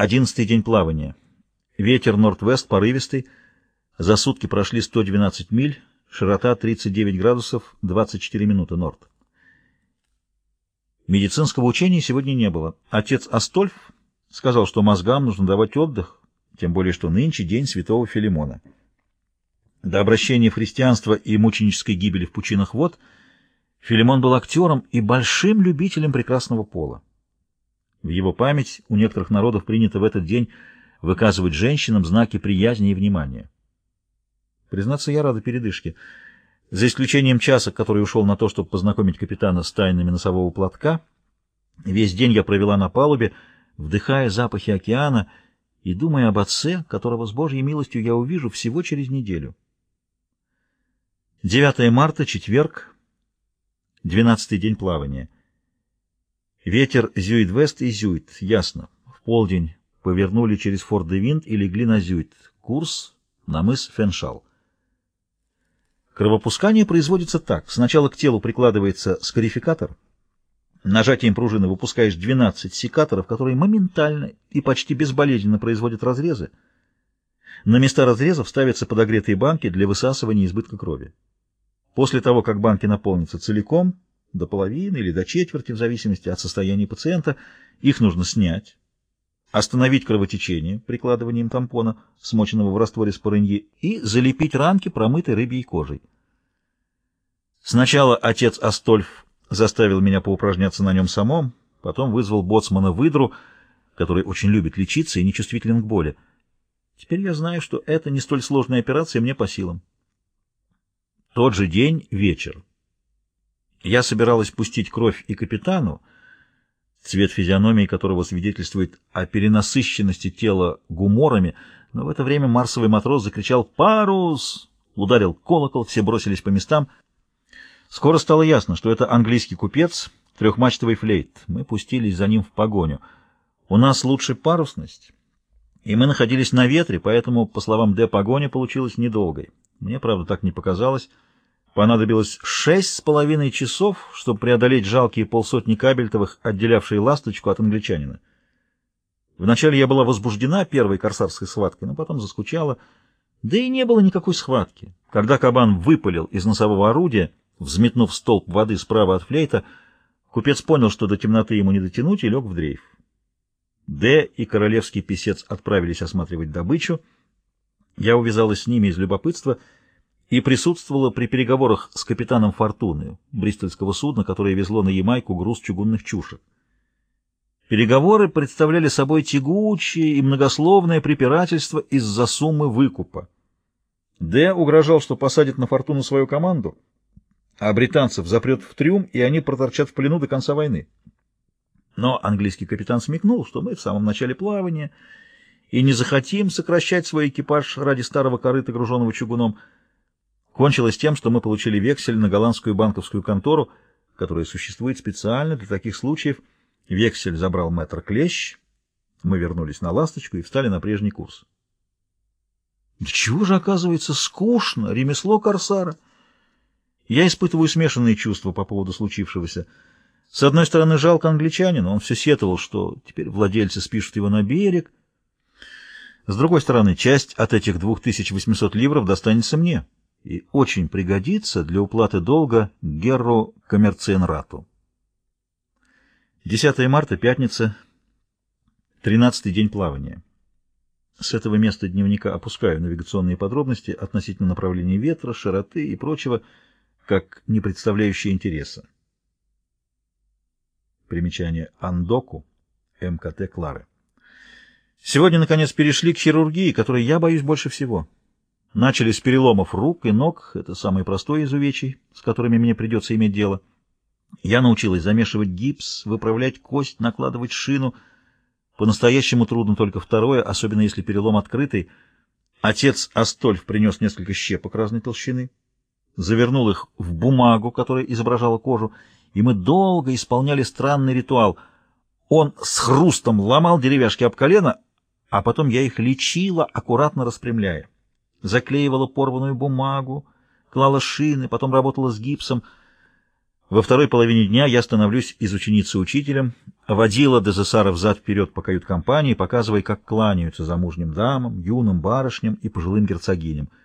Одиннадцатый день плавания. Ветер норд-вест порывистый. За сутки прошли 112 миль, широта 39 градусов 24 минуты норд. Медицинского учения сегодня не было. Отец Астольф сказал, что мозгам нужно давать отдых, тем более что нынче день святого Филимона. До обращения в христианство и мученической гибели в пучинах вод Филимон был актером и большим любителем прекрасного пола. В его память у некоторых народов принято в этот день выказывать женщинам знаки приязни и внимания. Признаться, я рада передышке. За исключением часа, который ушел на то, чтобы познакомить капитана с тайнами носового платка, весь день я провела на палубе, вдыхая запахи океана и думая об отце, которого с Божьей милостью я увижу всего через неделю. 9 марта, четверг, 12 день плавания. Ветер зюит-вест и зюит, ясно. В полдень повернули через Форт-де-Винд и легли на зюит. Курс на мыс Феншал. Кровопускание производится так. Сначала к телу прикладывается скарификатор. Нажатием пружины выпускаешь 12 секаторов, которые моментально и почти безболезненно производят разрезы. На места разрезов ставятся подогретые банки для высасывания избытка крови. После того, как банки наполнятся целиком, до половины или до четверти, в зависимости от состояния пациента, их нужно снять, остановить кровотечение прикладыванием тампона, смоченного в растворе спорыньи, и залепить ранки промытой рыбьей кожей. Сначала отец Астольф заставил меня поупражняться на нем самом, потом вызвал боцмана Выдру, который очень любит лечиться и нечувствителен к боли. Теперь я знаю, что это не столь сложная операция мне по силам. Тот же день, вечер. Я собиралась пустить кровь и капитану, цвет физиономии которого свидетельствует о перенасыщенности тела гуморами, но в это время марсовый матрос закричал «Парус!», ударил колокол, все бросились по местам. Скоро стало ясно, что это английский купец, трехмачтовый флейт. Мы пустились за ним в погоню. У нас лучше парусность, и мы находились на ветре, поэтому, по словам Д, погоня получилась недолгой. Мне, правда, так не показалось. Понадобилось шесть с половиной часов, чтобы преодолеть жалкие полсотни кабельтовых, отделявшие ласточку от англичанина. Вначале я была возбуждена первой корсарской схваткой, но потом заскучала. Да и не было никакой схватки. Когда кабан выпалил из носового орудия, взметнув столб воды справа от флейта, купец понял, что до темноты ему не дотянуть, и лег в дрейф. Д и королевский писец отправились осматривать добычу. Я увязалась с ними из любопытства — и присутствовала при переговорах с капитаном Фортуны, бристольского судна, которое везло на Ямайку груз чугунных чушек. Переговоры представляли собой тягучее и многословное препирательство из-за суммы выкупа. Д угрожал, что посадит на Фортуну свою команду, а британцев запрет в трюм, и они проторчат в плену до конца войны. Но английский капитан смекнул, что мы в самом начале плавания и не захотим сокращать свой экипаж ради старого корыта, груженного чугуном, Кончилось тем, что мы получили вексель на голландскую банковскую контору, которая существует специально для таких случаев. Вексель забрал мэтр Клещ, мы вернулись на «Ласточку» и встали на прежний курс. Да чего же, оказывается, скучно, ремесло корсара. Я испытываю смешанные чувства по поводу случившегося. С одной стороны, жалко англичанина, он все сетовал, что теперь владельцы спишут его на берег. С другой стороны, часть от этих 2800 ливров достанется мне и очень пригодится для уплаты долга Герру Коммерциенрату. 10 марта, пятница, 13 день плавания. С этого места дневника опускаю навигационные подробности относительно направления ветра, широты и прочего, как не представляющие интереса. Примечание Андоку, МКТ Клары. Сегодня, наконец, перешли к хирургии, которой я боюсь больше всего. Начали с переломов рук и ног, это самый простой из увечий, с которыми мне придется иметь дело. Я научилась замешивать гипс, выправлять кость, накладывать шину. По-настоящему трудно только второе, особенно если перелом открытый. Отец Астольф принес несколько щепок разной толщины, завернул их в бумагу, которая изображала кожу, и мы долго исполняли странный ритуал. Он с хрустом ломал деревяшки об колено, а потом я их лечила, аккуратно распрямляя заклеивала порванную бумагу, клала шины, потом работала с гипсом. Во второй половине дня я становлюсь из ученицы учителем, водила Дезессара взад-вперед по кают-компании, показывая, как кланяются замужним дамам, юным барышням и пожилым герцогиням —